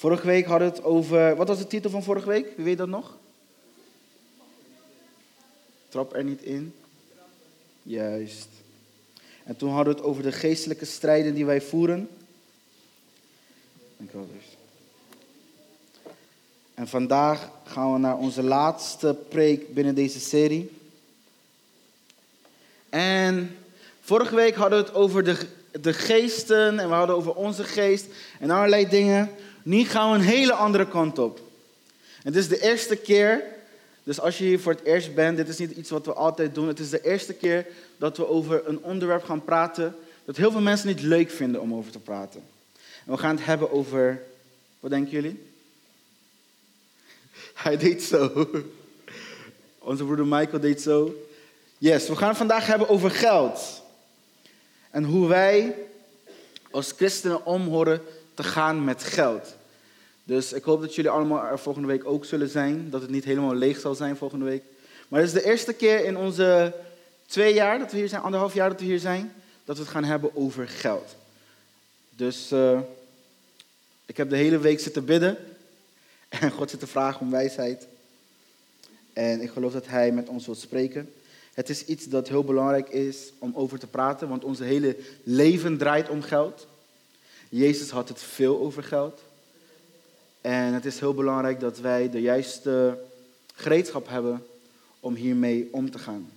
Vorige week hadden we het over. Wat was de titel van vorige week? Wie weet dat nog? Trap er niet in. Juist. En toen hadden we het over de geestelijke strijden die wij voeren. Dank u wel, dus. En vandaag gaan we naar onze laatste preek binnen deze serie. En vorige week hadden we het over de, de geesten en we hadden over onze geest en allerlei dingen. Nu gaan we een hele andere kant op. Het is de eerste keer, dus als je hier voor het eerst bent, dit is niet iets wat we altijd doen. Het is de eerste keer dat we over een onderwerp gaan praten dat heel veel mensen niet leuk vinden om over te praten. En we gaan het hebben over, wat denken jullie? Hij deed zo. Onze broeder Michael deed zo. Yes, we gaan het vandaag hebben over geld. En hoe wij als christenen om horen gaan met geld. Dus ik hoop dat jullie allemaal er volgende week ook zullen zijn. Dat het niet helemaal leeg zal zijn volgende week. Maar het is de eerste keer in onze twee jaar dat we hier zijn, anderhalf jaar dat we hier zijn, dat we het gaan hebben over geld. Dus uh, ik heb de hele week zitten bidden. En God zit te vragen om wijsheid. En ik geloof dat Hij met ons wil spreken. Het is iets dat heel belangrijk is om over te praten, want onze hele leven draait om geld. Jezus had het veel over geld. En het is heel belangrijk dat wij de juiste gereedschap hebben om hiermee om te gaan.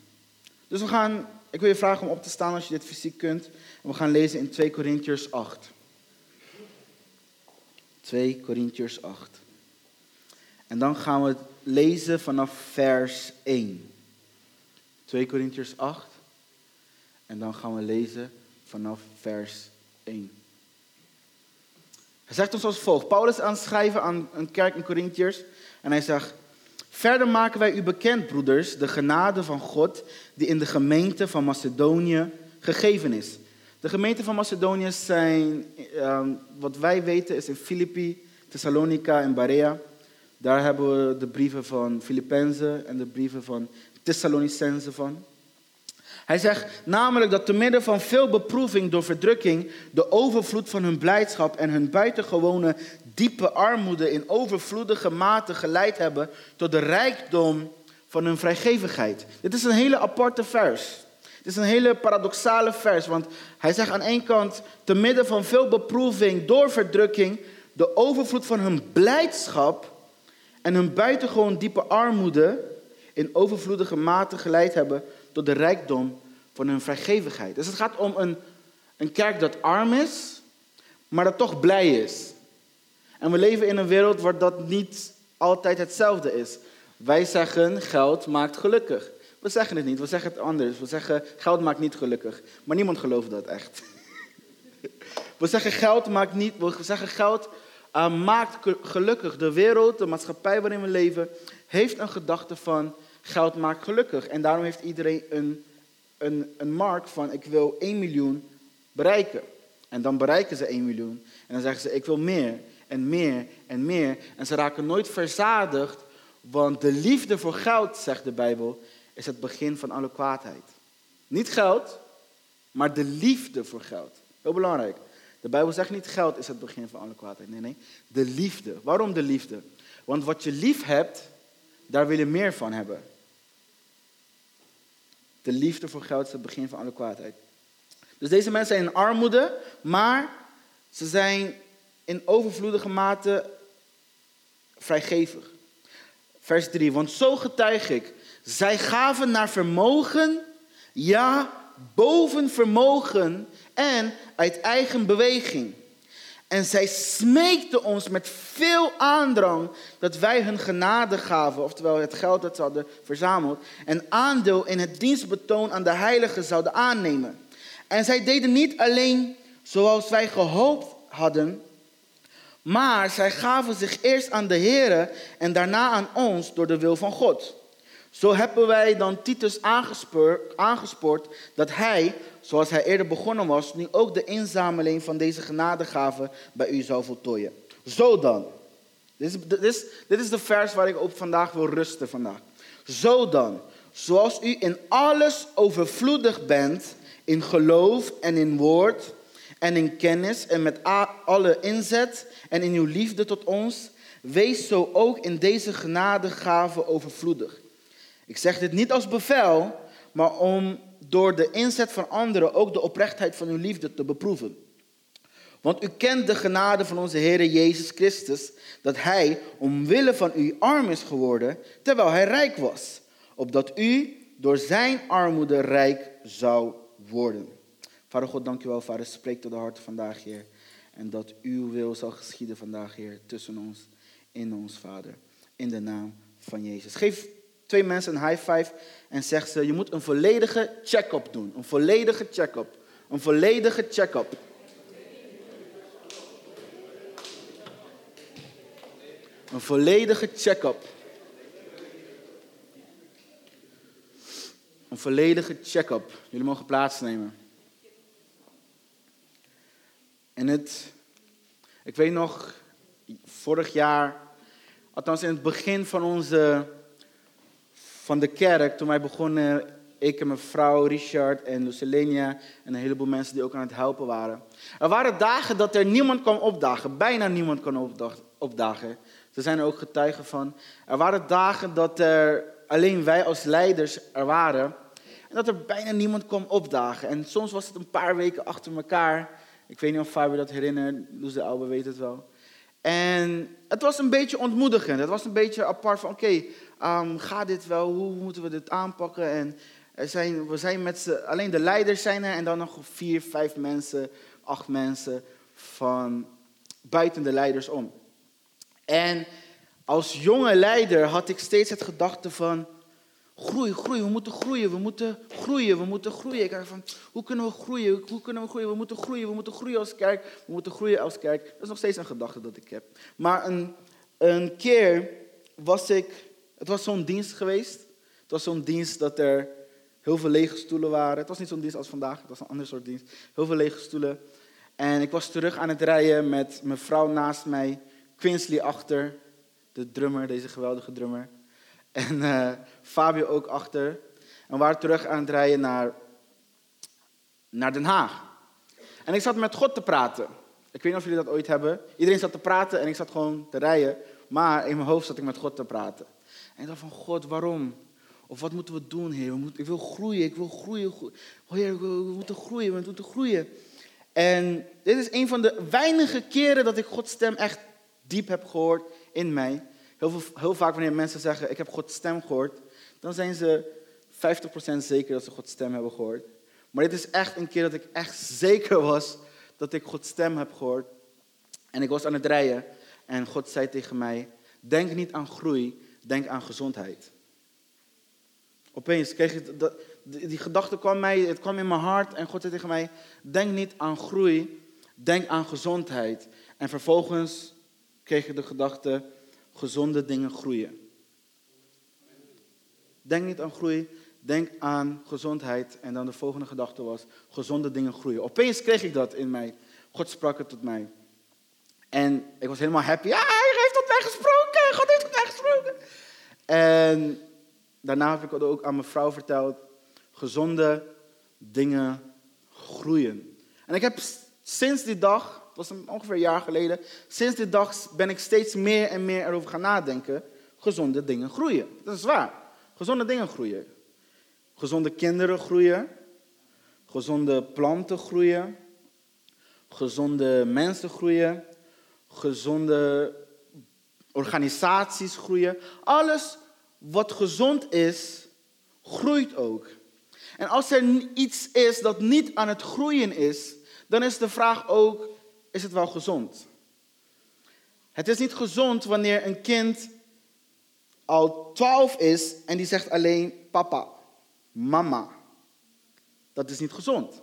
Dus we gaan, ik wil je vragen om op te staan als je dit fysiek kunt. En we gaan lezen in 2 Korintiërs 8. 2 Korintiërs 8. En dan gaan we lezen vanaf vers 1. 2 Korintiërs 8. En dan gaan we lezen vanaf vers 1. Zegt ons als volgt. Paulus aan het schrijven aan een kerk in Korintiërs. En hij zegt, verder maken wij u bekend, broeders, de genade van God die in de gemeente van Macedonië gegeven is. De gemeente van Macedonië zijn, ehm, wat wij weten, is in Filippi, Thessalonica en Berea. Daar hebben we de brieven van Filippenzen en de brieven van Thessalonicense van. Hij zegt namelijk dat te midden van veel beproeving door verdrukking, de overvloed van hun blijdschap en hun buitengewone diepe armoede in overvloedige mate geleid hebben tot de rijkdom van hun vrijgevigheid. Dit is een hele aparte vers. Het is een hele paradoxale vers, want hij zegt aan één kant, te midden van veel beproeving door verdrukking, de overvloed van hun blijdschap en hun buitengewoon diepe armoede in overvloedige mate geleid hebben tot de rijkdom van hun vrijgevigheid. Dus het gaat om een, een kerk dat arm is, maar dat toch blij is. En we leven in een wereld waar dat niet altijd hetzelfde is. Wij zeggen geld maakt gelukkig. We zeggen het niet, we zeggen het anders. We zeggen geld maakt niet gelukkig. Maar niemand gelooft dat echt. We zeggen geld maakt niet, we zeggen geld uh, maakt gelukkig. De wereld, de maatschappij waarin we leven, heeft een gedachte van geld maakt gelukkig. En daarom heeft iedereen een, een, een markt van ik wil 1 miljoen bereiken. En dan bereiken ze 1 miljoen. En dan zeggen ze ik wil meer en meer en meer. En ze raken nooit verzadigd, want de liefde voor geld, zegt de Bijbel, is het begin van alle kwaadheid. Niet geld, maar de liefde voor geld. Heel belangrijk. De Bijbel zegt niet geld is het begin van alle kwaadheid. Nee, nee. De liefde. Waarom de liefde? Want wat je lief hebt, daar wil je meer van hebben. De liefde voor geld is het begin van alle kwaadheid. Dus deze mensen zijn in armoede, maar ze zijn in overvloedige mate vrijgevig. Vers 3, want zo getuig ik. Zij gaven naar vermogen, ja, boven vermogen en uit eigen beweging. En zij smeekten ons met veel aandrang dat wij hun genade gaven, oftewel het geld dat ze hadden verzameld, en aandeel in het dienstbetoon aan de heiligen zouden aannemen. En zij deden niet alleen zoals wij gehoopt hadden, maar zij gaven zich eerst aan de Here en daarna aan ons door de wil van God. Zo hebben wij dan Titus aangespoord dat hij, zoals hij eerder begonnen was, nu ook de inzameling van deze genadegaven bij u zou voltooien. Zo dan. Dit is, dit, is, dit is de vers waar ik op vandaag wil rusten vandaag. Zo dan, zoals u in alles overvloedig bent, in geloof en in woord en in kennis en met alle inzet en in uw liefde tot ons, wees zo ook in deze genadegave overvloedig. Ik zeg dit niet als bevel, maar om door de inzet van anderen ook de oprechtheid van uw liefde te beproeven. Want u kent de genade van onze Heer Jezus Christus, dat Hij omwille van u arm is geworden, terwijl Hij rijk was, opdat u door Zijn armoede rijk zou worden. Vader God, dank u wel, Vader. Spreek tot de harten vandaag, Heer. En dat uw wil zal geschieden vandaag, Heer, tussen ons, in ons, Vader. In de naam van Jezus. Geef twee mensen een high five en zeg ze, je moet een volledige check-up doen. Een volledige check-up. Een volledige check-up. Een volledige check-up. Een volledige check-up. Jullie mogen plaatsnemen. En het, ik weet nog, vorig jaar, althans in het begin van onze, van de kerk, toen wij begonnen, ik en mijn vrouw, Richard en Lucelenia en een heleboel mensen die ook aan het helpen waren. Er waren dagen dat er niemand kwam opdagen, bijna niemand kwam opdagen. Ze zijn er ook getuigen van. Er waren dagen dat er alleen wij als leiders er waren en dat er bijna niemand kwam opdagen. En soms was het een paar weken achter elkaar. Ik weet niet of Fabio dat herinnert, Loes de Albe weet het wel. En het was een beetje ontmoedigend. Het was een beetje apart van, oké, okay, um, gaat dit wel? Hoe moeten we dit aanpakken? En er zijn, we zijn met z'n, alleen de leiders zijn er en dan nog vier, vijf mensen, acht mensen van buiten de leiders om. En als jonge leider had ik steeds het gedachte van, Groei, groei, we moeten groeien, we moeten groeien, we moeten groeien. Ik dacht van, hoe kunnen we groeien, hoe kunnen we groeien? We moeten groeien, we moeten groeien als kerk, we moeten groeien als kerk. Dat is nog steeds een gedachte dat ik heb. Maar een, een keer was ik, het was zo'n dienst geweest. Het was zo'n dienst dat er heel veel lege stoelen waren. Het was niet zo'n dienst als vandaag, het was een ander soort dienst. Heel veel lege stoelen. En ik was terug aan het rijden met mijn vrouw naast mij, Quinsley achter, de drummer, deze geweldige drummer. En uh, Fabio ook achter. En we waren terug aan het rijden naar, naar Den Haag. En ik zat met God te praten. Ik weet niet of jullie dat ooit hebben. Iedereen zat te praten en ik zat gewoon te rijden. Maar in mijn hoofd zat ik met God te praten. En ik dacht van, God, waarom? Of wat moeten we doen, Heer? We moeten, ik wil groeien, ik wil groeien. Heer, we moeten groeien, we moeten groeien. En dit is een van de weinige keren dat ik Gods stem echt diep heb gehoord in mij. Heel, vaak wanneer mensen zeggen, ik heb Gods stem gehoord, dan zijn ze 50% zeker dat ze Gods stem hebben gehoord. Maar dit is echt een keer dat ik echt zeker was dat ik Gods stem heb gehoord. En ik was aan het rijden en God zei tegen mij, denk niet aan groei, denk aan gezondheid. Opeens kreeg ik dat, die gedachte kwam mij, het kwam in mijn hart en God zei tegen mij, denk niet aan groei, denk aan gezondheid. En vervolgens kreeg ik de gedachte, gezonde dingen groeien. Denk niet aan groei, denk aan gezondheid. En dan de volgende gedachte was, gezonde dingen groeien. Opeens kreeg ik dat in mij. God sprak het tot mij. En ik was helemaal happy. Ja, hij heeft tot mij gesproken. God heeft tot mij gesproken. En daarna heb ik het ook aan mijn vrouw verteld. Gezonde dingen groeien. En ik heb sinds die dag was ongeveer een jaar geleden. Sinds die dag ben ik steeds meer en meer erover gaan nadenken. Gezonde dingen groeien. Dat is waar. Gezonde dingen groeien. Gezonde kinderen groeien. Gezonde planten groeien. Gezonde mensen groeien. Gezonde organisaties groeien. Alles wat gezond is, groeit ook. En als er iets is dat niet aan het groeien is, dan is de vraag ook, is het wel gezond. Het is niet gezond wanneer een kind al 12 is en die zegt alleen papa, mama. Dat is niet gezond.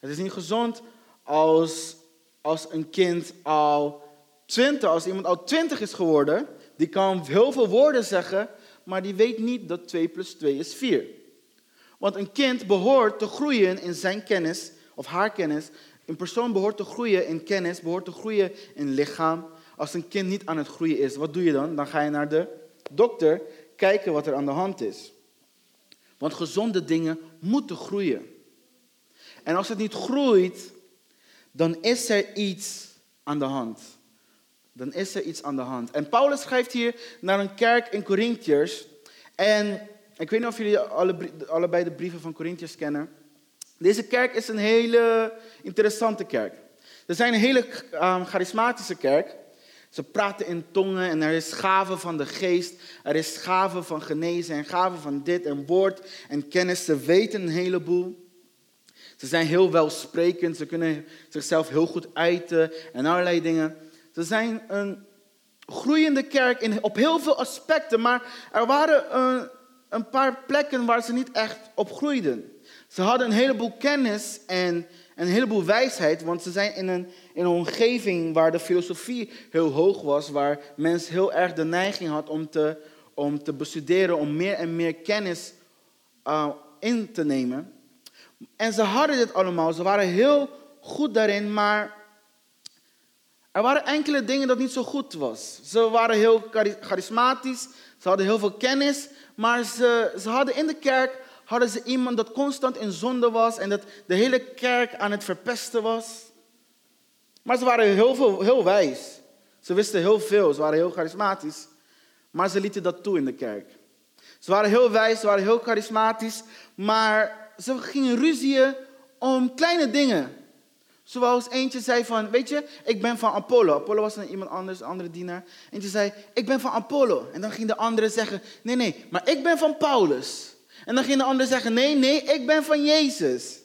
Het is niet gezond als, als een kind al 20, als iemand al 20 is geworden, die kan heel veel woorden zeggen, maar die weet niet dat 2 plus 2 is 4. Want een kind behoort te groeien in zijn kennis of haar kennis een persoon behoort te groeien in kennis, behoort te groeien in lichaam. Als een kind niet aan het groeien is, wat doe je dan? Dan ga je naar de dokter kijken wat er aan de hand is. Want gezonde dingen moeten groeien. En als het niet groeit, dan is er iets aan de hand. Dan is er iets aan de hand. En Paulus schrijft hier naar een kerk in Corinthiërs. En ik weet niet of jullie alle, allebei de brieven van Corinthiërs kennen. Deze kerk is een hele interessante kerk. Er zijn een hele um, charismatische kerk. Ze praten in tongen en er is gave van de geest. Er is gave van genezen en gave van dit en woord en kennis. Ze weten een heleboel. Ze zijn heel welsprekend. Ze kunnen zichzelf heel goed uiten en allerlei dingen. Ze zijn een groeiende kerk in, op heel veel aspecten. Maar er waren een, een paar plekken waar ze niet echt op groeiden. Ze hadden een heleboel kennis en een heleboel wijsheid, want ze zijn in een, in een omgeving waar de filosofie heel hoog was, waar mensen heel erg de neiging had om te, om te bestuderen, om meer en meer kennis uh, in te nemen. En ze hadden dit allemaal, ze waren heel goed daarin, maar er waren enkele dingen dat niet zo goed was. Ze waren heel charismatisch, ze hadden heel veel kennis, maar ze, ze hadden in de kerk hadden ze iemand dat constant in zonde was en dat de hele kerk aan het verpesten was. Maar ze waren heel, veel, heel wijs. Ze wisten heel veel, ze waren heel charismatisch. Maar ze lieten dat toe in de kerk. Ze waren heel wijs, ze waren heel charismatisch, maar ze gingen ruzieën om kleine dingen. Zoals eentje zei van, weet je, ik ben van Apollo. Apollo was een iemand anders, een andere dienaar. Eentje zei, ik ben van Apollo. En dan ging de andere zeggen, nee, nee, maar ik ben van Paulus. En dan ging de ander zeggen, nee, nee, ik ben van Jezus.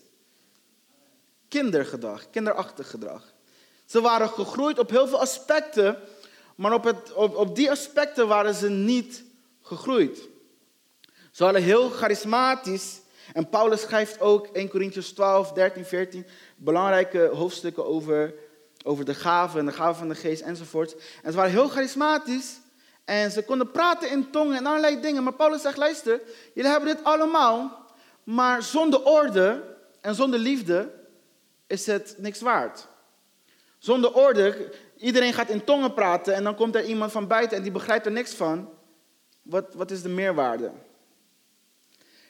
Kindergedrag, kinderachtig gedrag. Ze waren gegroeid op heel veel aspecten, maar op, het, op, die aspecten waren ze niet gegroeid. Ze waren heel charismatisch. En Paulus schrijft ook 1 Corinthians 12, 13, 14 belangrijke hoofdstukken over, over de gaven en de gaven van de geest enzovoort. En ze waren heel charismatisch, en ze konden praten in tongen en allerlei dingen. Maar Paulus zegt, luister, jullie hebben dit allemaal. Maar zonder orde en zonder liefde is het niks waard. Zonder orde, iedereen gaat in tongen praten en dan komt er iemand van buiten en die begrijpt er niks van. Wat, wat is de meerwaarde?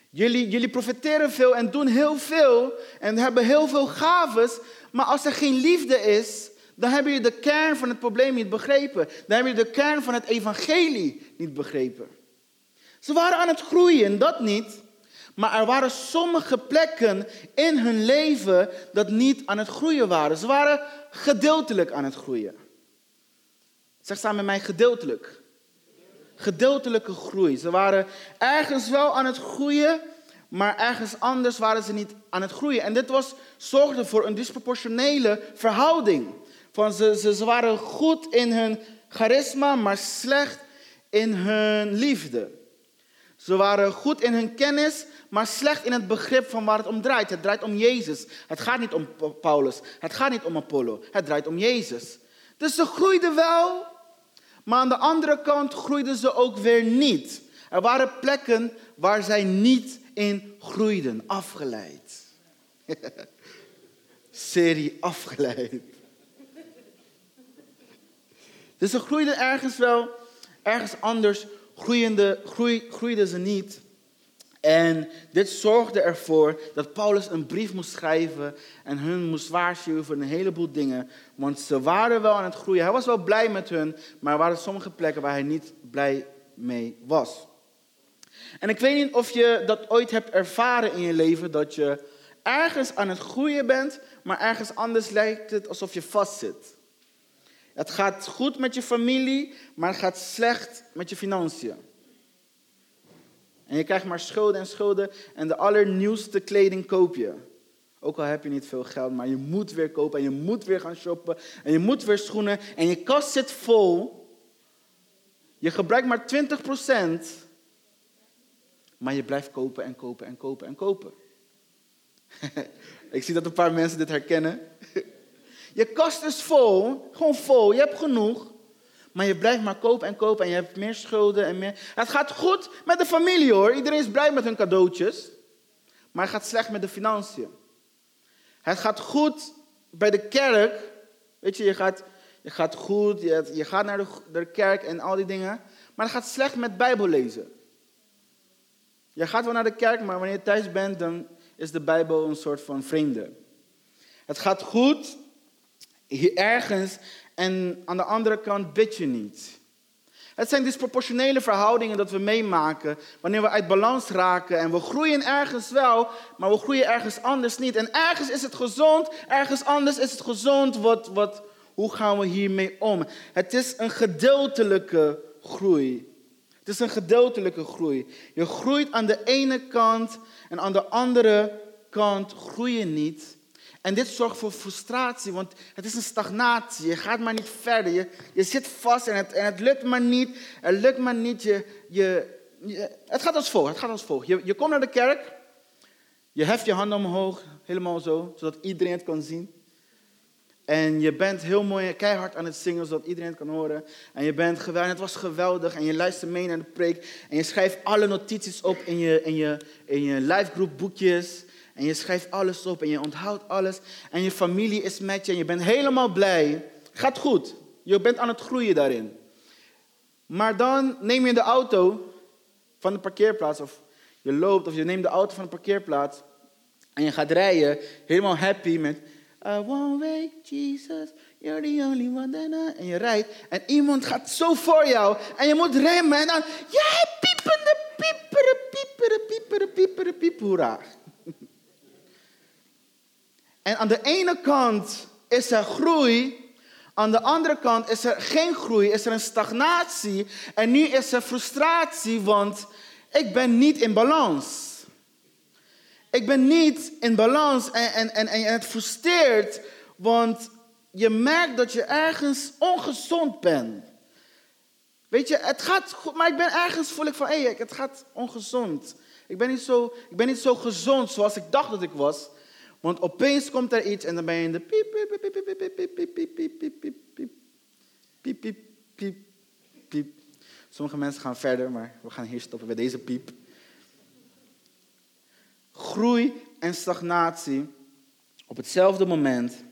Jullie, jullie profiteren veel en doen heel veel en hebben heel veel gaves, maar als er geen liefde is, dan heb je de kern van het probleem niet begrepen. Dan heb je de kern van het evangelie niet begrepen. Ze waren aan het groeien, dat niet. Maar er waren sommige plekken in hun leven dat niet aan het groeien waren. Ze waren gedeeltelijk aan het groeien. Zeg samen met mij gedeeltelijk. Gedeeltelijke groei. Ze waren ergens wel aan het groeien, maar ergens anders waren ze niet aan het groeien. En dit was, zorgde voor een disproportionele verhouding. Van ze, ze, waren goed in hun charisma, maar slecht in hun liefde. Ze waren goed in hun kennis, maar slecht in het begrip van waar het om draait. Het draait om Jezus. Het gaat niet om Paulus. Het gaat niet om Apollo. Het draait om Jezus. Dus ze groeiden wel, maar aan de andere kant groeiden ze ook weer niet. Er waren plekken waar zij niet in groeiden, afgeleid. Serie afgeleid. Dus ze groeiden ergens wel, ergens anders groeiende, groei, groeiden ze niet. En dit zorgde ervoor dat Paulus een brief moest schrijven en hun moest waarschuwen voor een heleboel dingen. Want ze waren wel aan het groeien. Hij was wel blij met hun, maar er waren sommige plekken waar hij niet blij mee was. En ik weet niet of je dat ooit hebt ervaren in je leven, dat je ergens aan het groeien bent, maar ergens anders lijkt het alsof je vastzit. Het gaat goed met je familie, maar het gaat slecht met je financiën. En je krijgt maar schulden en schulden en de allernieuwste kleding koop je. Ook al heb je niet veel geld, maar je moet weer kopen en je moet weer gaan shoppen en je moet weer schoenen en je kast zit vol. Je gebruikt maar 20%, maar je blijft kopen en kopen en kopen en kopen. Ik zie dat een paar mensen dit herkennen. Je kast is vol, gewoon vol, je hebt genoeg. Maar je blijft maar kopen en kopen en je hebt meer schulden en meer. Het gaat goed met de familie hoor, iedereen is blij met hun cadeautjes. Maar het gaat slecht met de financiën. Het gaat goed bij de kerk. Weet je, je gaat, je gaat goed, je, je gaat naar de, de kerk en al die dingen. Maar het gaat slecht met Bijbel lezen. Je gaat wel naar de kerk, maar wanneer je thuis bent, dan is de Bijbel een soort van vreemde. Het gaat goed ergens en aan de andere kant bid je niet. Het zijn disproportionele verhoudingen dat we meemaken wanneer we uit balans raken en we groeien ergens wel, maar we groeien ergens anders niet. En ergens is het gezond, ergens anders is het gezond. Wat, wat, hoe gaan we hiermee om? Het is een gedeeltelijke groei. Het is een gedeeltelijke groei. Je groeit aan de ene kant en aan de andere kant groei je niet. En dit zorgt voor frustratie, want het is een stagnatie. Je gaat maar niet verder. Je, je zit vast en het, en het lukt maar niet. Het lukt maar niet. Je, je, het gaat als volgt. Het gaat als volgt. Je, je komt naar de kerk. Je heft je handen omhoog, helemaal zo, zodat iedereen het kan zien. En je bent heel mooi, keihard aan het zingen, zodat iedereen het kan horen. En je bent geweldig, het was geweldig. En je luistert mee naar de preek. En je schrijft alle notities op in je, in je, in je live boekjes. En je schrijft alles op en je onthoudt alles. En je familie is met je en je bent helemaal blij. Gaat goed. Je bent aan het groeien daarin. Maar dan neem je de auto van de parkeerplaats of je loopt of je neemt de auto van de parkeerplaats en je gaat rijden, helemaal happy met I one way, Jesus, you're the only one En je rijdt en iemand gaat zo voor jou en je moet remmen en dan, ja, piepende, piepere, piepere, piepere, piepere, piepere, En aan de ene kant is er groei, aan de andere kant is er geen groei, is er een stagnatie. En nu is er frustratie, want ik ben niet in balans. Ik ben niet in balans en, en, en, en het frustreert, want je merkt dat je ergens ongezond bent. Weet je, het gaat goed, maar ik ben ergens voel ik van, hé, hey, het gaat ongezond. Ik ben, niet zo, ik ben niet zo gezond zoals ik dacht dat ik was. Want opeens komt er iets en dan ben je in de piep, piep, piep, piep, piep, piep, piep, piep, piep, piep, piep, piep, piep, piep, piep. Sommige mensen gaan verder, maar we gaan hier stoppen bij deze piep. Groei en stagnatie op hetzelfde moment.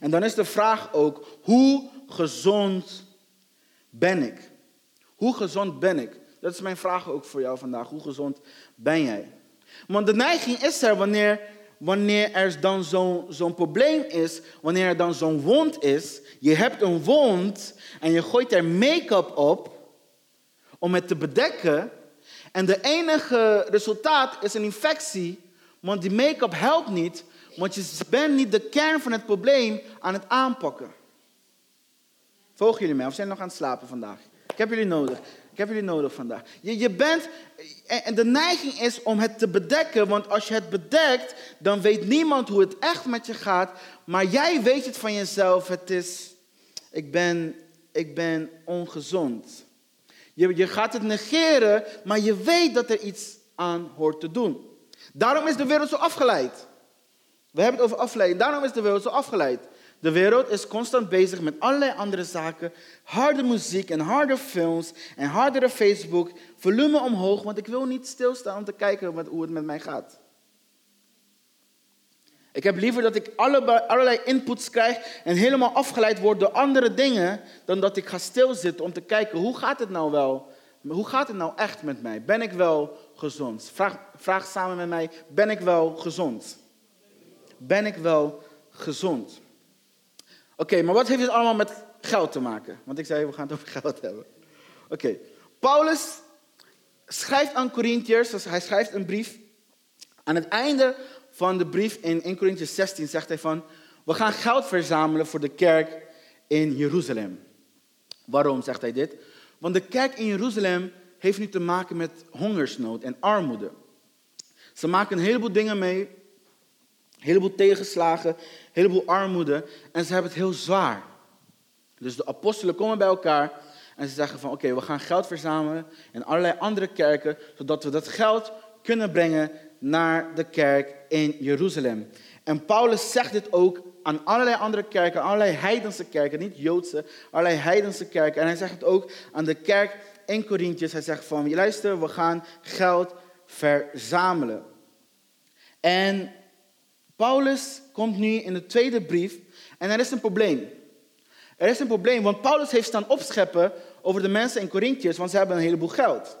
En dan is de vraag ook, hoe gezond ben ik? Hoe gezond ben ik? Dat is mijn vraag ook voor jou vandaag. Hoe gezond ben jij? Want de neiging is er wanneer wanneer er dan zo'n probleem is, wanneer er dan zo'n wond is, je hebt een wond en je gooit er make-up op om het te bedekken. En de enige resultaat is een infectie, want die make-up helpt niet, want je bent niet de kern van het probleem aan het aanpakken. Volgen jullie mij of zijn nog aan het slapen vandaag? Heb jullie nodig. Ik heb jullie nodig vandaag. Je, je bent, en de neiging is om het te bedekken, want als je het bedekt, dan weet niemand hoe het echt met je gaat. Maar jij weet het van jezelf, het is, ik ben, ik ben ongezond. Je, je gaat het negeren, maar je weet dat er iets aan hoort te doen. Daarom is de wereld zo afgeleid. We hebben het over afleiding. Daarom is de wereld zo afgeleid. De wereld is constant bezig met allerlei andere zaken. Harde muziek en harde films en hardere Facebook. Volume omhoog, want ik wil niet stilstaan om te kijken hoe het met mij gaat. Ik heb liever dat ik allerlei inputs krijg en helemaal afgeleid word door andere dingen, dan dat ik ga stilzitten om te kijken hoe gaat het nou wel? Hoe gaat het nou echt met mij? Ben ik wel gezond? Vraag, vraag samen met mij, ben ik wel gezond? Ben ik wel gezond? Oké, maar wat heeft dit allemaal met geld te maken? Want ik zei, we gaan het over geld hebben. Oké, Paulus schrijft aan Corinthiërs, dus hij schrijft een brief. Aan het einde van de brief in 1 Corinthians 16 zegt hij van, we gaan geld verzamelen voor de kerk in Jeruzalem. Waarom zegt hij dit? Want de kerk in Jeruzalem heeft nu te maken met hongersnood en armoede. Ze maken een heleboel dingen mee, een heleboel tegenslagen, heleboel armoede. En ze hebben het heel zwaar. Dus de apostelen komen bij elkaar en ze zeggen van oké, we gaan geld verzamelen in allerlei andere kerken, zodat we dat geld kunnen brengen naar de kerk in Jeruzalem. En Paulus zegt dit ook aan allerlei andere kerken, allerlei heidense kerken, niet Joodse, allerlei heidense kerken. En hij zegt het ook aan de kerk in Corinthians. Hij zegt van, luister, we gaan geld verzamelen. En Paulus komt nu in de tweede brief en er is een probleem. Er is een probleem, want Paulus heeft staan opscheppen over de mensen in Corinthians, want ze hebben een heleboel geld.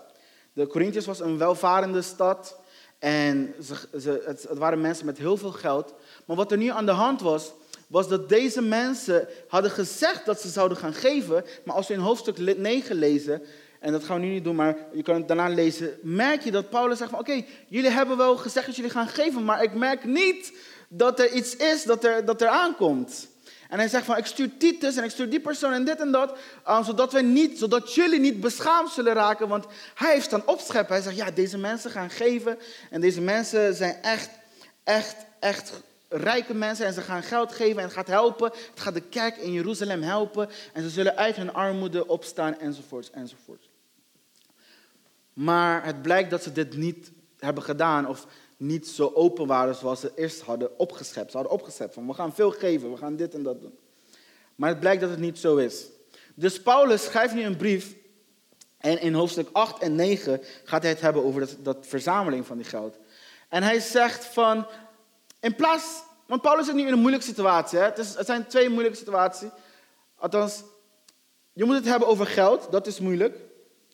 De Corinthians was een welvarende stad en ze, ze, het, het waren mensen met heel veel geld. Maar wat er nu aan de hand was, was dat deze mensen hadden gezegd dat ze zouden gaan geven. Maar als we in hoofdstuk 9 lezen, en dat gaan we nu niet doen, maar je kan het daarna lezen, merk je dat Paulus zegt van oké, jullie hebben wel gezegd dat jullie gaan geven, maar ik merk niet dat er iets is dat er, dat er aankomt. En hij zegt van, ik stuur Titus en ik stuur die persoon en dit en dat, zodat, wij niet, zodat jullie niet beschaamd zullen raken. Want hij heeft dan opscheppen. Hij zegt, ja, deze mensen gaan geven en deze mensen zijn echt, echt, echt rijke mensen en ze gaan geld geven en het gaat helpen. Het gaat de kerk in Jeruzalem helpen en ze zullen uit hun armoede opstaan enzovoorts enzovoorts. Maar het blijkt dat ze dit niet hebben gedaan of niet zo open waren zoals ze eerst hadden opgeschept. Ze hadden opgeschept van we gaan veel geven, we gaan dit en dat doen. Maar het blijkt dat het niet zo is. Dus Paulus schrijft nu een brief en in hoofdstuk 8 en 9 gaat hij het hebben over dat, dat verzameling van die geld. En hij zegt van, in plaats, want Paulus zit nu in een moeilijke situatie. Hè? Het, is, het zijn twee moeilijke situaties. Althans, je moet het hebben over geld, dat is moeilijk.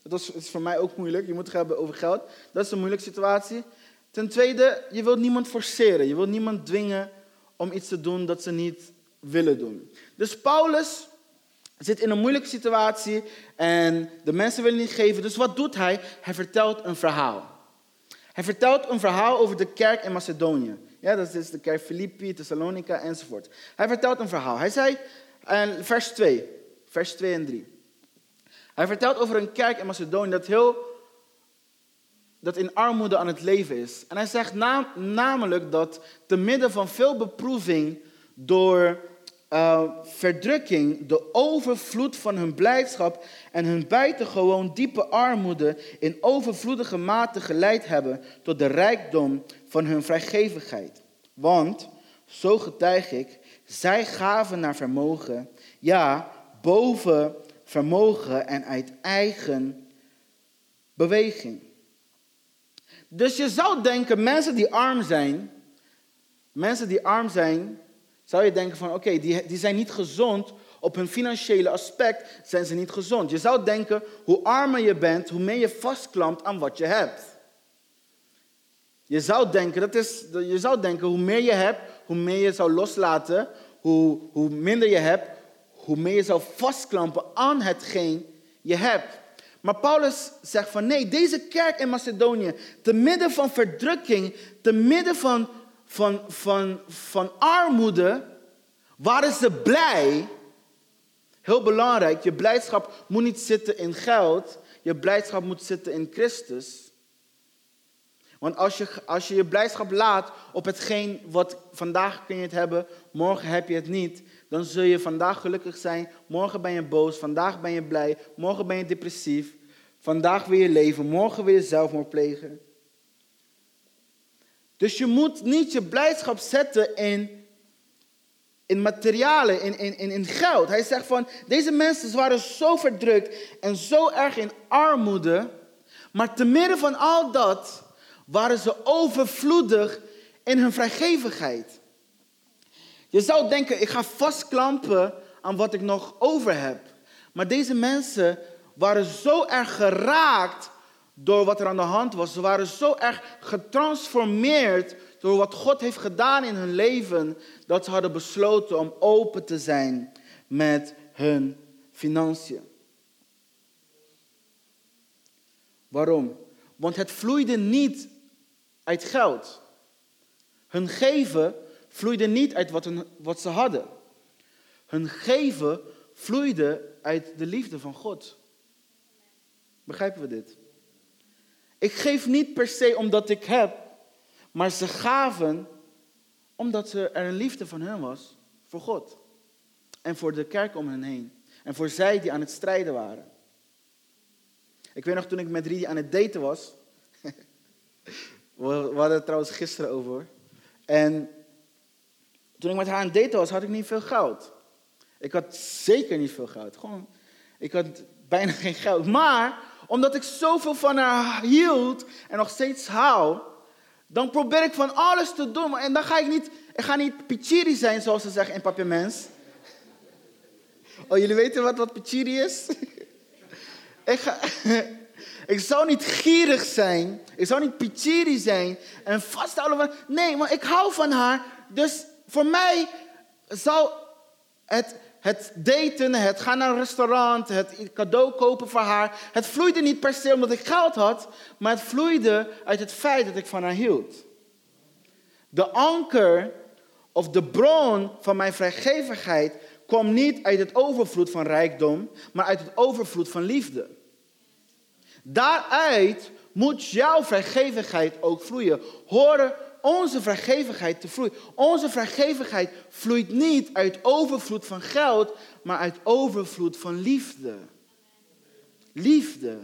Dat is, is voor mij ook moeilijk. Je moet het hebben over geld, dat is een moeilijke situatie. Ten tweede, je wilt niemand forceren. Je wilt niemand dwingen om iets te doen dat ze niet willen doen. Dus Paulus zit in een moeilijke situatie en de mensen willen niet geven. Dus wat doet hij? Hij vertelt een verhaal. Hij vertelt een verhaal over de kerk in Macedonië. Ja, dat is de kerk Filippi, Thessalonica enzovoort. Hij vertelt een verhaal. Hij zei, in vers 2, vers 2 en 3. Hij vertelt over een kerk in Macedonië dat heel dat in armoede aan het leven is. En hij zegt namelijk dat te midden van veel beproeving door uh, verdrukking, de overvloed van hun blijdschap en hun buitengewoon diepe armoede in overvloedige mate geleid hebben tot de rijkdom van hun vrijgevigheid. Want, zo getuig ik, zij gaven naar vermogen, ja, boven vermogen en uit eigen beweging. Dus je zou denken, mensen die arm zijn, mensen die arm zijn, zou je denken van oké, die, die zijn niet gezond. Op hun financiële aspect zijn ze niet gezond. Je zou denken, hoe armer je bent, hoe meer je vastklampt aan wat je hebt. Je zou denken, dat is, je zou denken hoe meer je hebt, hoe meer je zou loslaten. Hoe, hoe minder je hebt, hoe meer je zou vastklampen aan hetgeen je hebt. Maar Paulus zegt van nee, deze kerk in Macedonië, te midden van verdrukking, te midden van, van, van, van armoede, waren ze blij. Heel belangrijk, je blijdschap moet niet zitten in geld, je blijdschap moet zitten in Christus. Want als je, als je je blijdschap laat op hetgeen wat vandaag kun je het hebben, morgen heb je het niet, dan zul je vandaag gelukkig zijn, morgen ben je boos, vandaag ben je blij, morgen ben je depressief, vandaag wil je leven, morgen wil je zelfmoord plegen. Dus je moet niet je blijdschap zetten in, in materialen, in, in, in, geld. Hij zegt van, deze mensen waren zo verdrukt en zo erg in armoede, maar te midden van al dat waren ze overvloedig in hun vrijgevigheid. Je zou denken, ik ga vastklampen aan wat ik nog over heb. Maar deze mensen waren zo erg geraakt door wat er aan de hand was. Ze waren zo erg getransformeerd door wat God heeft gedaan in hun leven, dat ze hadden besloten om open te zijn met hun financiën. Waarom? Want het vloeide niet uit geld. Hun geven vloeide niet uit wat, hun, wat ze hadden. Hun geven vloeide uit de liefde van God. Begrijpen we dit? Ik geef niet per se omdat ik heb, maar ze gaven omdat er een liefde van hen was voor God. En voor de kerk om hen heen. En voor zij die aan het strijden waren. Ik weet nog toen ik met Ridi aan het daten was. We hadden het trouwens gisteren over. En toen ik met haar aan het daten was, had ik niet veel geld. Ik had zeker niet veel geld. Gewoon, ik had bijna geen geld. Maar omdat ik zoveel van haar hield en nog steeds hou, dan probeer ik van alles te doen. En dan ga ik niet, ik ga niet pichiri zijn, zoals ze zeggen in Papiermens. Oh, jullie weten wat, wat pichiri is? ik, ga, ik zou niet gierig zijn. Ik zou niet pichiri zijn en vasthouden van... Nee, maar ik hou van haar. Dus voor mij zou het, daten, het gaan naar een restaurant, het cadeau kopen voor haar, het vloeide niet per se omdat ik geld had, maar het vloeide uit het feit dat ik van haar hield. De anker of de bron van mijn vrijgevigheid kwam niet uit het overvloed van rijkdom, maar uit het overvloed van liefde. Daaruit moet jouw vrijgevigheid ook vloeien. Horen onze vrijgevigheid te vloeien. Onze vrijgevigheid vloeit niet uit overvloed van geld, maar uit overvloed van liefde. Liefde.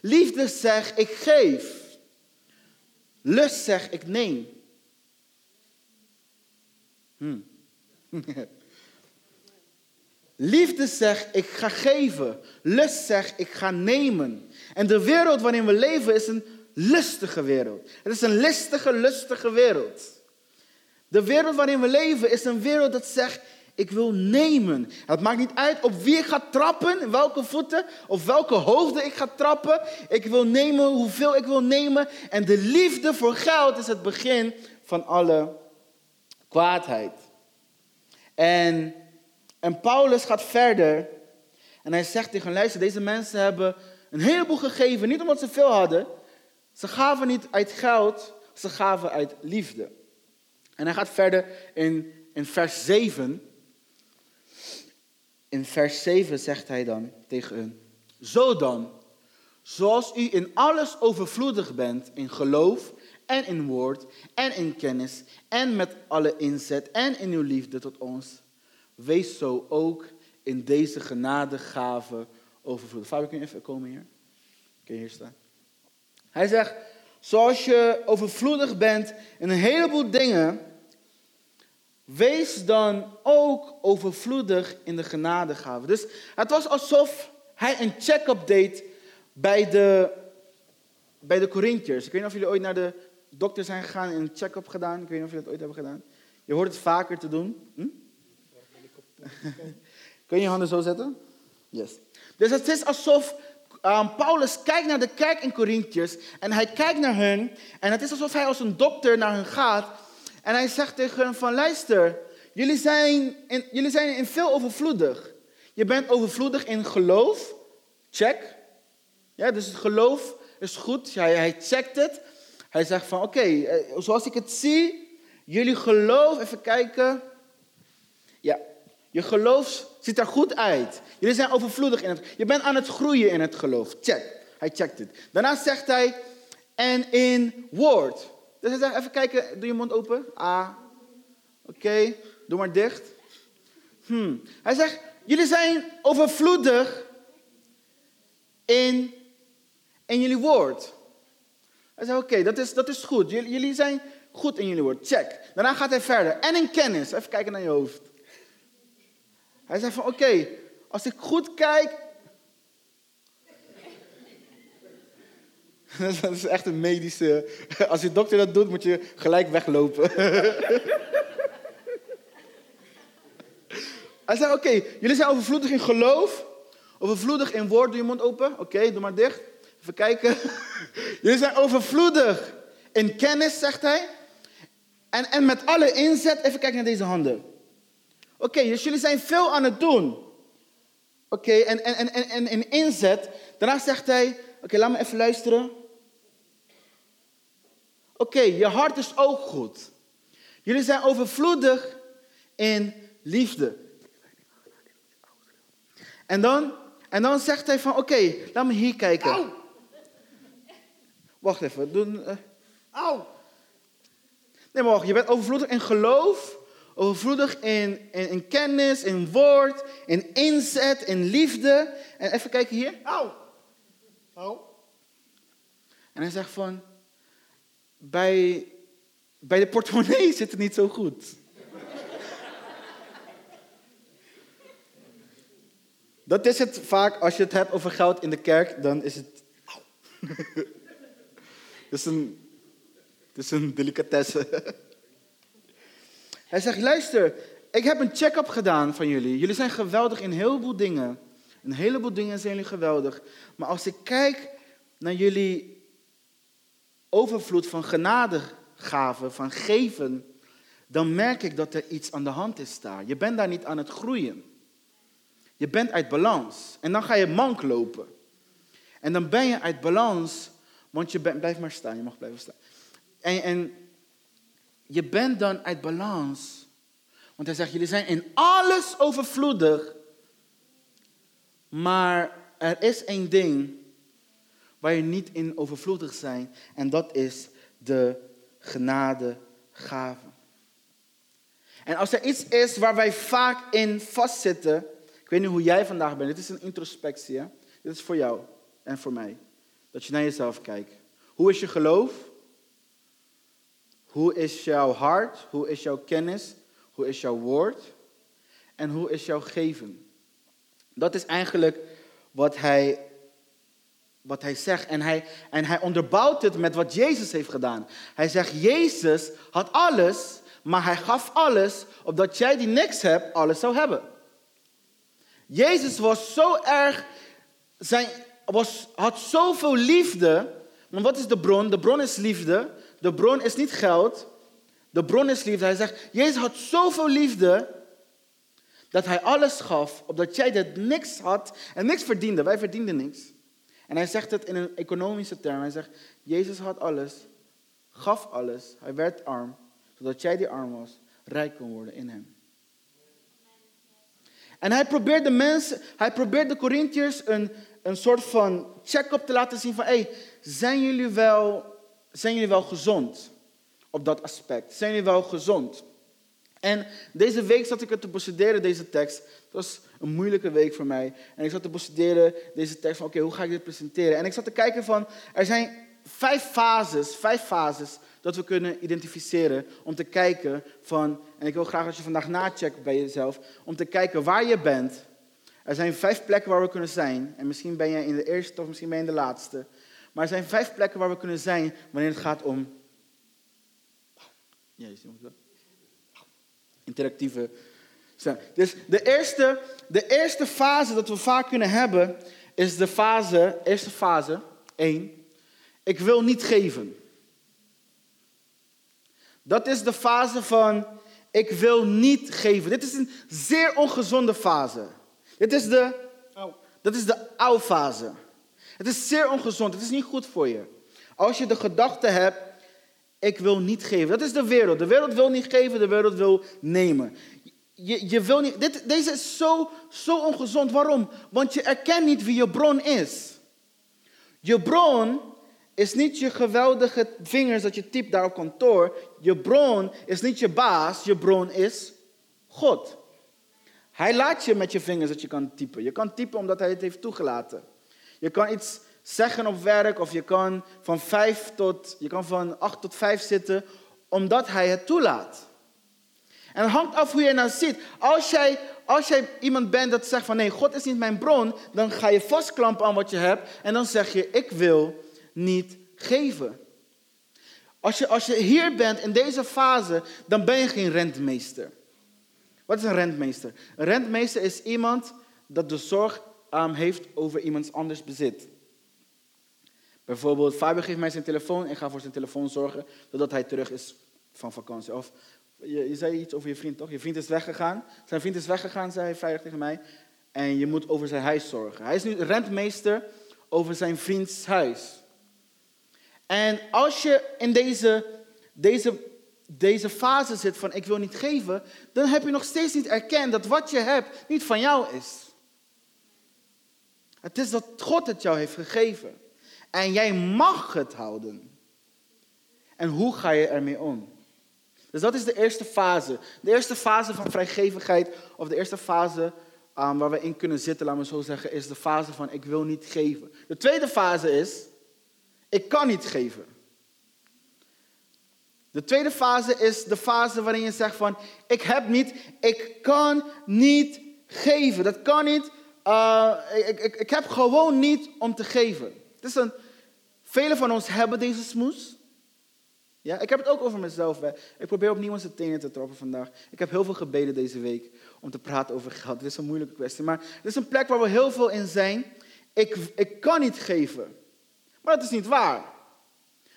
Liefde zegt ik geef. Lust zegt ik neem. Hm. Liefde zegt ik ga geven. Lust zegt ik ga nemen. En de wereld waarin we leven is een lustige wereld. Het is een listige, lustige wereld. De wereld waarin we leven is een wereld dat zegt, ik wil nemen. Het maakt niet uit op wie ik ga trappen, welke voeten of welke hoofden ik ga trappen. Ik wil nemen hoeveel ik wil nemen. En de liefde voor geld is het begin van alle kwaadheid. En, en Paulus gaat verder en hij zegt tegen luister, deze mensen hebben een heleboel gegeven, niet omdat ze veel hadden, ze gaven niet uit geld, ze gaven uit liefde. En hij gaat verder in, in vers 7. In vers 7 zegt hij dan tegen hun: Zo dan, zoals u in alles overvloedig bent, in geloof en in woord en in kennis en met alle inzet en in uw liefde tot ons, wees zo ook in deze genadegave overvloedig. Fabio, kun je even komen hier? Kun je hier staan? Hij zegt, zoals je overvloedig bent in een heleboel dingen, wees dan ook overvloedig in de genadegave. Dus het was alsof hij een check-up deed bij de, bij de Corinthiërs. Ik weet niet of jullie ooit naar de dokter zijn gegaan en een check-up gedaan. Ik weet niet of jullie dat ooit hebben gedaan. Je hoort het vaker te doen. Hm? Kun je je handen zo zetten? Yes. Dus het is alsof um, Paulus kijkt naar de kerk in Corinthiërs en hij kijkt naar hun en het is alsof hij als een dokter naar hen gaat en hij zegt tegen hen van luister, jullie zijn in, jullie zijn in veel overvloedig. Je bent overvloedig in geloof, check. Ja, dus het geloof is goed, hij, hij checkt het. Hij zegt van oké, eh, zoals ik het zie, jullie geloof, even kijken. Ja, je geloof ziet er goed uit. Jullie zijn overvloedig in het Je bent aan het groeien in het geloof. Check. Hij checkt het. Daarna zegt hij, en in woord. Dus hij zegt, even kijken, doe je mond open. Ah, oké, doe maar dicht. Hmm. Hij zegt, jullie zijn overvloedig in, in jullie woord. Hij zegt, oké, dat, is, dat is goed. Jullie, jullie zijn goed in jullie woord. Check. Daarna gaat hij verder. En in kennis. Even kijken naar je hoofd. Hij zegt van, oké, als ik goed kijk. dat is echt een medische. Als je dokter dat doet, moet je gelijk weglopen. Hij zei: Oké, jullie zijn overvloedig in geloof. Overvloedig in woord. Doe je mond open. Oké, doe maar dicht. Even kijken. jullie zijn overvloedig in kennis, zegt hij. En, en met alle inzet. Even kijken naar deze handen. Oké, dus jullie zijn veel aan het doen. Oké, en, en, en, en, en inzet. Daarna zegt hij, oké, laat me even luisteren. Oké, je hart is ook goed. Jullie zijn overvloedig in liefde. En dan, en dan zegt hij van, oké, laat me hier kijken. Au. Wacht even, doen. Uh. Au. Nee, maar wacht, je bent overvloedig in geloof, Overvloedig in, in, in, kennis, in woord, in inzet, in liefde. En even kijken hier. Au. Au. En hij zegt van, bij, bij de portemonnee zit het niet zo goed. Dat is het vaak als je het hebt over geld in de kerk, dan is het. Het is een, het is een delicatesse. Hij zegt, luister, ik heb een check-up gedaan van jullie. Jullie zijn geweldig in een heleboel dingen. Een heleboel dingen zijn jullie geweldig. Maar als ik kijk naar jullie overvloed van genadegaven, van geven, dan merk ik dat er iets aan de hand is daar. Je bent daar niet aan het groeien. Je bent uit balans. En dan ga je mank lopen. En dan ben je uit balans, want je bent, blijf maar staan, je mag blijven staan. En, en je bent dan uit balans, want hij zegt, jullie zijn in alles overvloedig, maar er is één ding waar je niet in overvloedig zijn, en dat is de genadegave. En als er iets is waar wij vaak in vastzitten, ik weet niet hoe jij vandaag bent, dit is een introspectie, hè? dit is voor jou en voor mij. Dat je naar jezelf kijkt. Hoe is je geloof? Hoe is jouw hart? Hoe is jouw kennis? Hoe is jouw woord? En hoe is jouw geven? Dat is eigenlijk wat hij, wat hij zegt. En hij, en hij onderbouwt het met wat Jezus heeft gedaan. Hij zegt, Jezus had alles, maar hij gaf alles, opdat jij die niks hebt, alles zou hebben. Jezus was zo erg, zijn, was, had zoveel liefde. Want wat is de bron? De bron is liefde. De bron is niet geld. De bron is liefde. Hij zegt, Jezus had zoveel liefde dat hij alles gaf, opdat jij dat niks had en niks verdiende. Wij verdienden niks. En hij zegt het in een economische term. Hij zegt, Jezus had alles, gaf alles. Hij werd arm, zodat jij die arm was, rijk kon worden in hem. En hij probeert de mensen, hij probeert de Corinthiërs een, een soort van check-up te laten zien van, hey, zijn jullie wel, zijn jullie wel gezond op dat aspect? Zijn jullie wel gezond? En deze week zat ik het te bestuderen, deze tekst. Het was een moeilijke week voor mij. En ik zat te bestuderen deze tekst van, oké, hoe ga ik dit presenteren? En ik zat te kijken van, er zijn vijf fases, vijf fases dat we kunnen identificeren om te kijken van, en ik wil graag dat je vandaag nacheckt bij jezelf, om te kijken waar je bent. Er zijn vijf plekken waar we kunnen zijn. En misschien ben je in de eerste of misschien ben je in de laatste. Maar er zijn vijf plekken waar we kunnen zijn wanneer het gaat om. Jezus, interactieve. Dus de eerste, de eerste fase dat we vaak kunnen hebben is de fase, eerste fase, één. Ik wil niet geven. Dat is de fase van ik wil niet geven. Dit is een zeer ongezonde fase. Dit is de, dat is de oude fase. Het is zeer ongezond. Het is niet goed voor je. Als je de gedachte hebt, ik wil niet geven. Dat is de wereld. De wereld wil niet geven, de wereld wil nemen. Je, je wil niet, dit, deze is zo, zo ongezond. Waarom? Want je erkent niet wie je bron is. Je bron is niet je geweldige vingers dat je typt daar op kantoor. Je bron is niet je baas, je bron is God. Hij laat je met je vingers dat je kan typen. Je kan typen omdat hij het heeft toegelaten. Je kan iets zeggen op werk of je kan van vijf tot, je kan van acht tot vijf zitten omdat hij het toelaat. En het hangt af hoe je naar ziet. Als jij, als jij iemand bent dat zegt van nee, God is niet mijn bron, dan ga je vastklampen aan wat je hebt en dan zeg je ik wil niet geven. Als je, als je hier bent in deze fase, dan ben je geen rentmeester. Wat is een rentmeester? Een rentmeester is iemand dat de zorg heeft over iemands anders bezit. Bijvoorbeeld, Fabio geeft mij zijn telefoon en ga voor zijn telefoon zorgen totdat hij terug is van vakantie. Of je, je, zei iets over je vriend, toch? Je vriend is weggegaan. Zijn vriend is weggegaan, zei hij vrijdag tegen mij. En je moet over zijn huis zorgen. Hij is nu rentmeester over zijn vriends huis. En als je in deze, deze, deze fase zit van ik wil niet geven, dan heb je nog steeds niet erkend dat wat je hebt niet van jou is. Het is dat God het jou heeft gegeven. En jij mag het houden. En hoe ga je ermee om? Dus dat is de eerste fase. De eerste fase van vrijgevigheid, of de eerste fase um, waar we in kunnen zitten, laten we zo zeggen, is de fase van ik wil niet geven. De tweede fase is, ik kan niet geven. De tweede fase is de fase waarin je zegt van, ik heb niet, ik kan niet geven. Dat kan niet, uh, ik, ik, ik heb gewoon niet om te geven. Het is een, velen van ons hebben deze smoes. Ja, ik heb het ook over mezelf. Ik probeer op niemand zijn tenen te trappen vandaag. Ik heb heel veel gebeden deze week om te praten over geld. Dit is een moeilijke kwestie. Maar het is een plek waar we heel veel in zijn. Ik, ik kan niet geven. Maar dat is niet waar.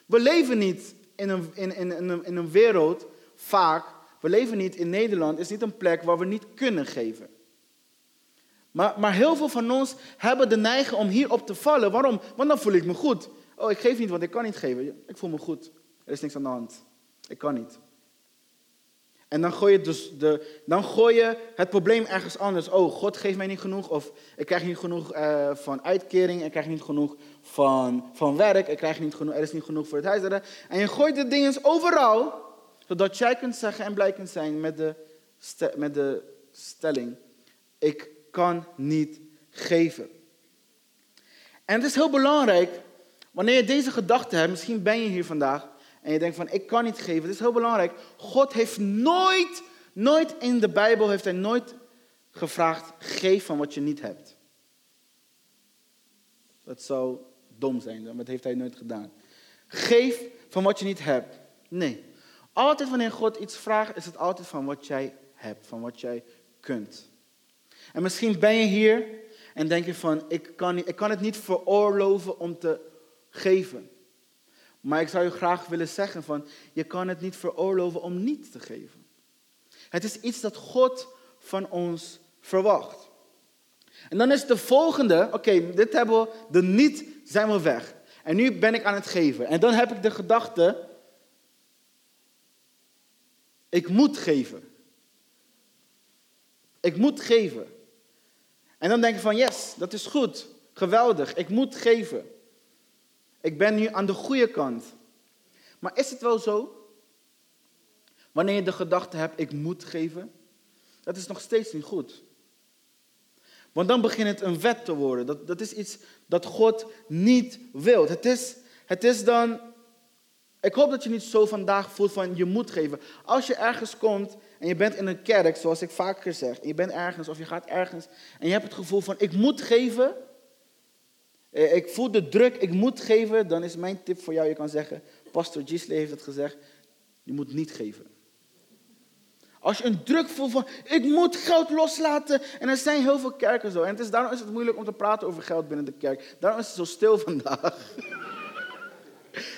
We leven niet in een, in, in een, in een wereld vaak we leven niet in Nederland, is niet een plek waar we niet kunnen geven. Maar, maar heel veel van ons hebben de neiging om hierop te vallen. Waarom? Want dan voel ik me goed. Oh, ik geef niet, want ik kan niet geven. Ik voel me goed. Er is niks aan de hand. Ik kan niet. En dan gooi, je dus de, dan gooi je het probleem ergens anders. Oh, God geeft mij niet genoeg. Of ik krijg niet genoeg uh, van uitkering. Ik krijg niet genoeg van, van werk. Ik krijg niet genoeg, er is niet genoeg voor het huis. En je gooit de dingen overal. Zodat jij kunt zeggen en blij kunt zijn met de, met de stelling. Ik kan niet geven. En het is heel belangrijk. Wanneer je deze gedachte hebt. Misschien ben je hier vandaag en je denkt van ik kan niet geven. Het is heel belangrijk. God heeft nooit, nooit in de Bijbel heeft hij nooit gevraagd geef van wat je niet hebt. Dat zou dom zijn, maar dat heeft hij nooit gedaan. Geef van wat je niet hebt. Nee. Altijd wanneer God iets vraagt, is het altijd van wat jij hebt, van wat jij kunt. En misschien ben je hier en denk je van, ik kan, ik kan het niet veroorloven om te geven. Maar ik zou je graag willen zeggen van, je kan het niet veroorloven om niet te geven. Het is iets dat God van ons verwacht. En dan is de volgende, oké, dit hebben we, de niet zijn we weg. En nu ben ik aan het geven. En dan heb ik de gedachte, ik moet geven. Ik moet geven. En dan denk je van, yes, dat is goed, geweldig, ik moet geven. Ik ben nu aan de goede kant. Maar is het wel zo? Wanneer je de gedachte hebt, ik moet geven, dat is nog steeds niet goed. Want dan begint het een wet te worden. Dat, dat is iets dat God niet wil. Het is, het is dan. Ik hoop dat je niet zo vandaag voelt van je moet geven. Als je ergens komt en je bent in een kerk, zoals ik vaker zeg, je bent ergens of je gaat ergens en je hebt het gevoel van ik moet geven, eh, ik voel de druk, ik moet geven, dan is mijn tip voor jou, je kan zeggen, Pastor Gisle heeft het gezegd, je moet niet geven. Als je een druk voelt van, ik moet geld loslaten. En er zijn heel veel kerken zo. En het is, daarom is het moeilijk om te praten over geld binnen de kerk. Daarom is het zo stil vandaag.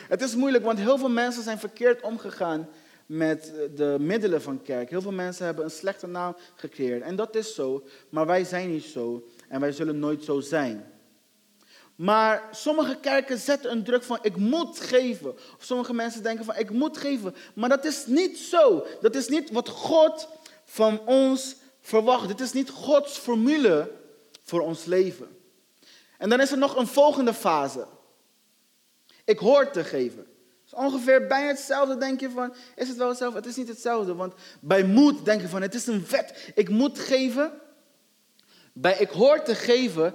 het is moeilijk, want heel veel mensen zijn verkeerd omgegaan met de middelen van kerk. Heel veel mensen hebben een slechte naam gecreëerd. En dat is zo, maar wij zijn niet zo. En wij zullen nooit zo zijn. Maar sommige kerken zetten een druk van ik moet geven. Of sommige mensen denken van ik moet geven. Maar dat is niet zo. Dat is niet wat God van ons verwacht. Dit is niet Gods formule voor ons leven. En dan is er nog een volgende fase. Ik hoor te geven. Dus ongeveer bijna hetzelfde denk je van, is het wel hetzelfde? Het is niet hetzelfde, want bij moet denk je van, het is een wet. Ik moet geven. Bij ik hoor te geven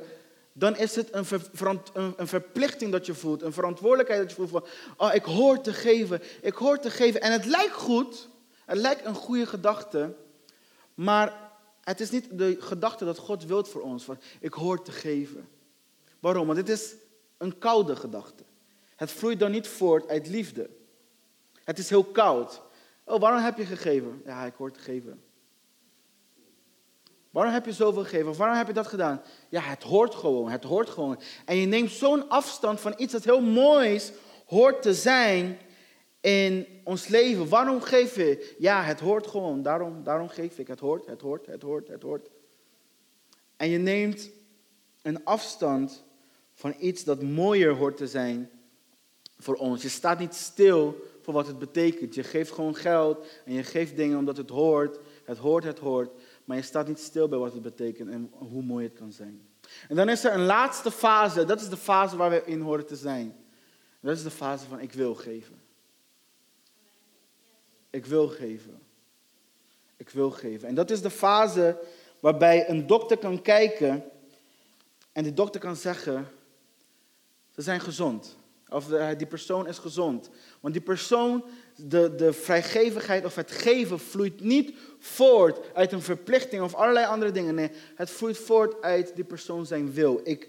dan is het een, een, verplichting dat je voelt, een verantwoordelijkheid dat je voelt van, oh, ik hoor te geven, ik hoor te geven. En het lijkt goed, het lijkt een goede gedachte, maar het is niet de gedachte dat God wilt voor ons, van ik hoor te geven. Waarom? Want dit is een koude gedachte. Het vloeit dan niet voort uit liefde. Het is heel koud. Oh, waarom heb je gegeven? Ja, ik hoor te geven. Waarom heb je zoveel gegeven? Waarom heb je dat gedaan? Ja, het hoort gewoon. Het hoort gewoon. En je neemt zo'n afstand van iets dat heel moois hoort te zijn in ons leven. Waarom geef je? Ja, het hoort gewoon. Daarom, daarom geef ik. Het hoort, het hoort, het hoort, het hoort. En je neemt een afstand van iets dat mooier hoort te zijn voor ons. Je staat niet stil voor wat het betekent. Je geeft gewoon geld en je geeft dingen omdat het hoort. Het hoort, het hoort maar je staat niet stil bij wat het betekent en hoe mooi het kan zijn. En dan is er een laatste fase, dat is de fase waar we in horen te zijn. Dat is de fase van ik wil geven. Ik wil geven. Ik wil geven. En dat is de fase waarbij een dokter kan kijken en die dokter kan zeggen, ze zijn gezond. Of die persoon is gezond. Want die persoon de, de vrijgevigheid of het geven vloeit niet voort uit een verplichting of allerlei andere dingen. Nee, het vloeit voort uit die persoon zijn wil. Ik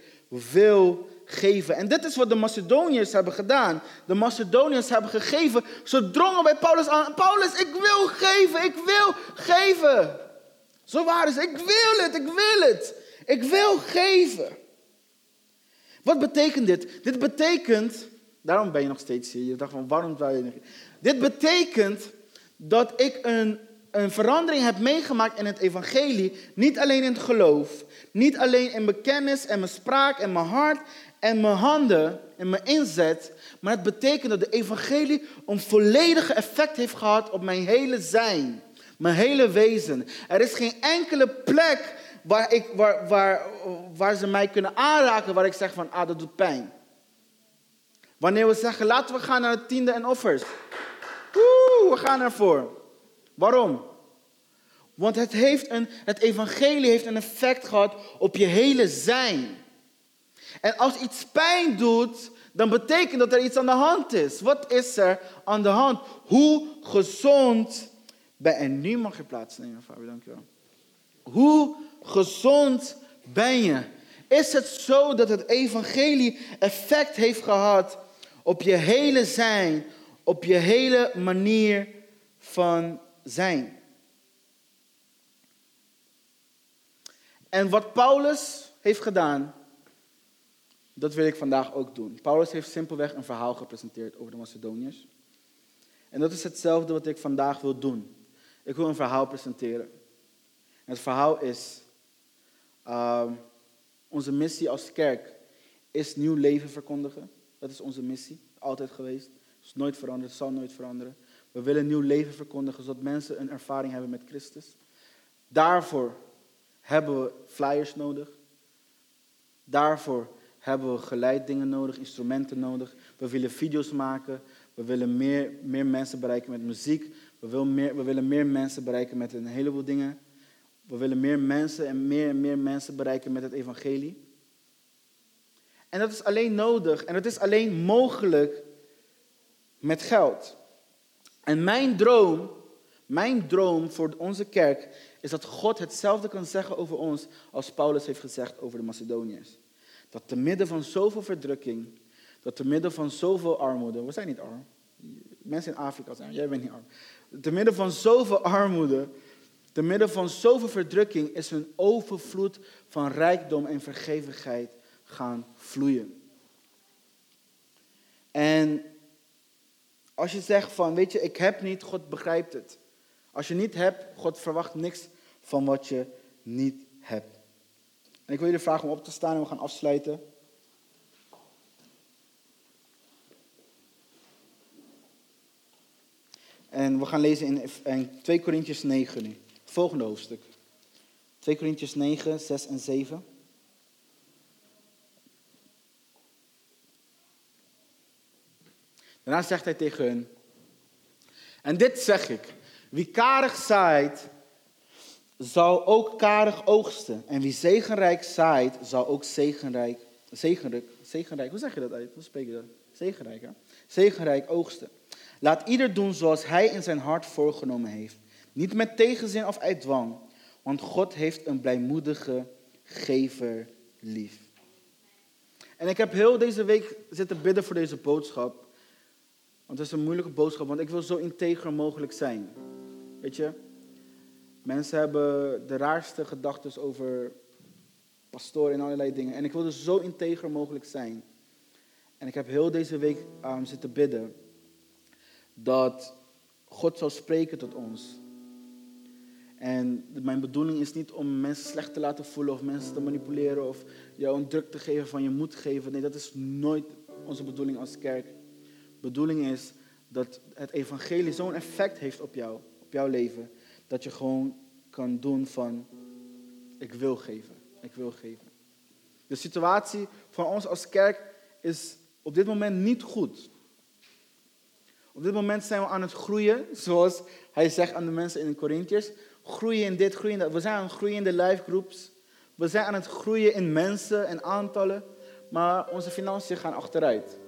wil geven. En dit is wat de Macedoniërs hebben gedaan. De Macedoniërs hebben gegeven. Ze drongen bij Paulus aan. Paulus, ik wil geven, ik wil geven. Zo waren ze. Ik wil het, ik wil het. Ik wil geven. Wat betekent dit? Dit betekent, daarom ben je nog steeds hier. Je dacht van, waarom zou je dit betekent dat ik een, een verandering heb meegemaakt in het evangelie, niet alleen in het geloof, niet alleen in mijn kennis en mijn spraak en mijn hart en mijn handen en mijn inzet, maar het betekent dat de evangelie een volledige effect heeft gehad op mijn hele zijn, mijn hele wezen. Er is geen enkele plek waar, ik, waar, waar, waar ze mij kunnen aanraken waar ik zeg van, ah, dat doet pijn. Wanneer we zeggen, laten we gaan naar het tiende en offers. Woe, we gaan ervoor. Waarom? Want het, heeft een, het evangelie heeft een effect gehad op je hele zijn. En als iets pijn doet, dan betekent dat er iets aan de hand is. Wat is er aan de hand? Hoe gezond ben je? En nu mag je plaatsnemen, Fabio, dankjewel. Hoe gezond ben je? Is het zo dat het evangelie effect heeft gehad op je hele zijn, op je hele manier van zijn? En wat Paulus heeft gedaan, dat wil ik vandaag ook doen. Paulus heeft simpelweg een verhaal gepresenteerd over de Macedoniërs. En dat is hetzelfde wat ik vandaag wil doen. Ik wil een verhaal presenteren. En het verhaal is, uh, onze missie als kerk is nieuw leven verkondigen. Dat is onze missie, altijd geweest. Het is nooit veranderd, zal nooit veranderen. We willen nieuw leven verkondigen, zodat mensen een ervaring hebben met Christus. Daarvoor hebben we flyers nodig. Daarvoor hebben we geleidingen nodig, instrumenten nodig. We willen video's maken. We willen meer, meer mensen bereiken met muziek. We willen, meer, we willen meer mensen bereiken met een heleboel dingen. We willen meer mensen en meer en meer mensen bereiken met het evangelie. En dat is alleen nodig en dat is alleen mogelijk met geld. En mijn droom, mijn droom voor onze kerk is dat God hetzelfde kan zeggen over ons als Paulus heeft gezegd over de Macedoniërs. Dat te midden van zoveel verdrukking, dat te midden van zoveel armoede, we zijn niet arm, mensen in Afrika zijn, jij bent niet arm. Te midden van zoveel armoede, te midden van zoveel verdrukking is een overvloed van rijkdom en vergevigheid gaan vloeien. En als je zegt van, weet je, ik heb niet, God begrijpt het. Als je niet hebt, God verwacht niks van wat je niet hebt. Ik wil jullie vragen om op te staan en we gaan afsluiten. En we gaan lezen in, 2 Corinthians 9 nu. Volgende hoofdstuk. 2 Corinthians 9, 6 en 7. Daarna zegt hij tegen hun. En dit zeg ik. Wie karig zaait, zal ook karig oogsten. En wie zegenrijk zaait, zal ook zegenrijk, zegenrijk, zegenrijk, hoe zeg je dat uit? Hoe spreek je dat? Zegenrijk, hè? Zegenrijk oogsten. Laat ieder doen zoals hij in zijn hart voorgenomen heeft. Niet met tegenzin of uit dwang, want God heeft een blijmoedige gever lief. En ik heb heel deze week zitten bidden voor deze boodschap. Want het is een moeilijke boodschap, want ik wil zo integer mogelijk zijn. Weet je? Mensen hebben de raarste gedachten over pastoor en allerlei dingen. En ik wilde zo integer mogelijk zijn. En ik heb heel deze week um, zitten bidden dat God zou spreken tot ons. En mijn bedoeling is niet om mensen slecht te laten voelen of mensen te manipuleren of jou een druk te geven van je moet geven. Nee, dat is nooit onze bedoeling als kerk. Bedoeling is dat het evangelie zo'n effect heeft op jou, op jouw leven, dat je gewoon kan doen van, ik wil geven, ik wil geven. De situatie van ons als kerk is op dit moment niet goed. Op dit moment zijn we aan het groeien, zoals hij zegt aan de mensen in Corinthiërs. Groeien in dit, groeien in dat. We zijn aan het groeien in de live groups. We zijn aan het groeien in mensen en aantallen. Maar onze financiën gaan achteruit.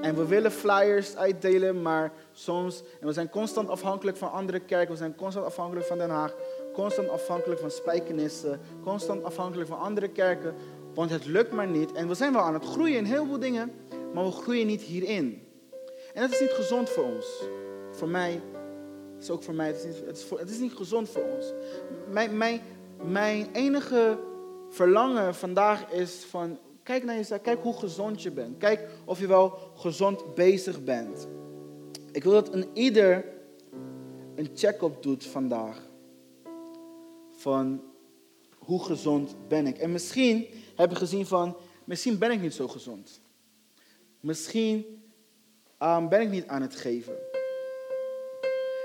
En we willen flyers uitdelen, maar soms, en we zijn constant afhankelijk van andere kerken, we zijn constant afhankelijk van Den Haag, constant afhankelijk van spijkenissen, constant afhankelijk van andere kerken, want het lukt maar niet. En we zijn wel aan het groeien in heel veel dingen, maar we groeien niet hierin. En dat is niet gezond voor ons. Voor mij, het is ook voor mij, het is niet, het is niet gezond voor ons. Mijn, mijn, mijn enige verlangen vandaag is van, Kijk naar jezelf. Kijk hoe gezond je bent. Kijk of je wel gezond bezig bent. Ik wil dat een ieder een check-up doet vandaag. Van hoe gezond ben ik? En misschien heb je gezien van, misschien ben ik niet zo gezond. Misschien um, ben ik niet aan het geven.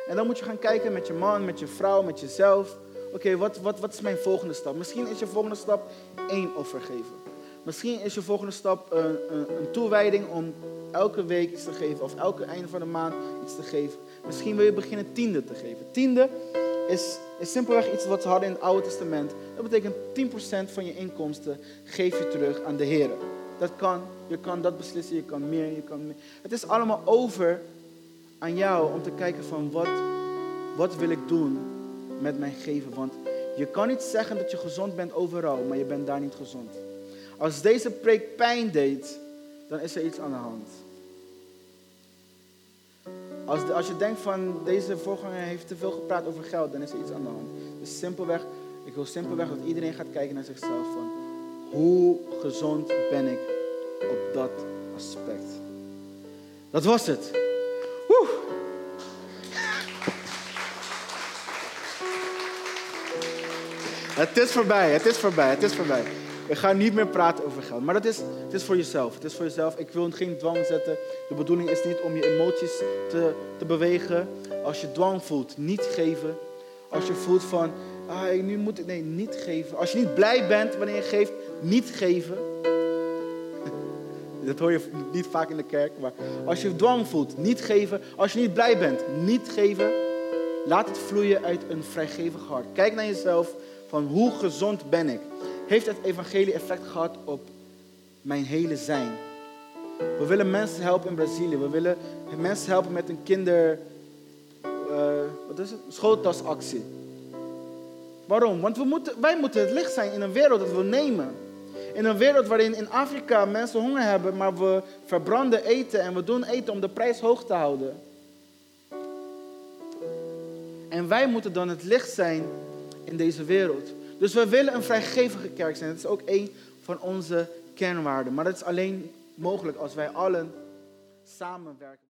En dan moet je gaan kijken met je man, met je vrouw, met jezelf. Oké, wat, wat, wat is mijn volgende stap? Misschien is je volgende stap één offer geven. Misschien is je volgende stap een, een, een, toewijding om elke week iets te geven. Of elke einde van de maand iets te geven. Misschien wil je beginnen tiende te geven. Tiende is, is simpelweg iets wat we hadden in het Oude Testament. Dat betekent 10% van je inkomsten geef je terug aan de Heer. Dat kan, je kan dat beslissen, je kan meer, je kan meer. Het is allemaal over aan jou om te kijken van wat, wat wil ik doen met mijn geven. Want je kan niet zeggen dat je gezond bent overal, maar je bent daar niet gezond. Als deze preek pijn deed, dan is er iets aan de hand. Als, als je denkt van deze voorganger heeft te veel gepraat over geld, dan is er iets aan de hand. Dus simpelweg, ik wil simpelweg dat iedereen gaat kijken naar zichzelf van hoe gezond ben ik op dat aspect. Dat was het. Het is voorbij, het is voorbij, het is voorbij. We gaan niet meer praten over geld. Maar dat is, het is voor jezelf. Het is voor jezelf. Ik wil geen dwang zetten. De bedoeling is niet om je emoties te, te bewegen. Als je dwang voelt, niet geven. Als je voelt van, ah, nu moet ik, nee, niet geven. Als je niet blij bent wanneer je geeft, niet geven. Dat hoor je niet vaak in de kerk. Maar als je dwang voelt, niet geven. Als je niet blij bent, niet geven. Laat het vloeien uit een vrijgevig hart. Kijk naar jezelf van hoe gezond ben ik heeft het evangelie effect gehad op mijn hele zijn. We willen mensen helpen in Brazilië. We willen mensen helpen met een kinder... Uh, wat is het? Schooltasactie. Waarom? Want we moeten, wij moeten het licht zijn in een wereld dat we nemen. In een wereld waarin in Afrika mensen honger hebben, maar we verbranden eten en we doen eten om de prijs hoog te houden. En wij moeten dan het licht zijn in deze wereld. Dus we willen een vrijgevige kerk zijn. Dat is ook een van onze kernwaarden. Maar dat is alleen mogelijk als wij allen samenwerken.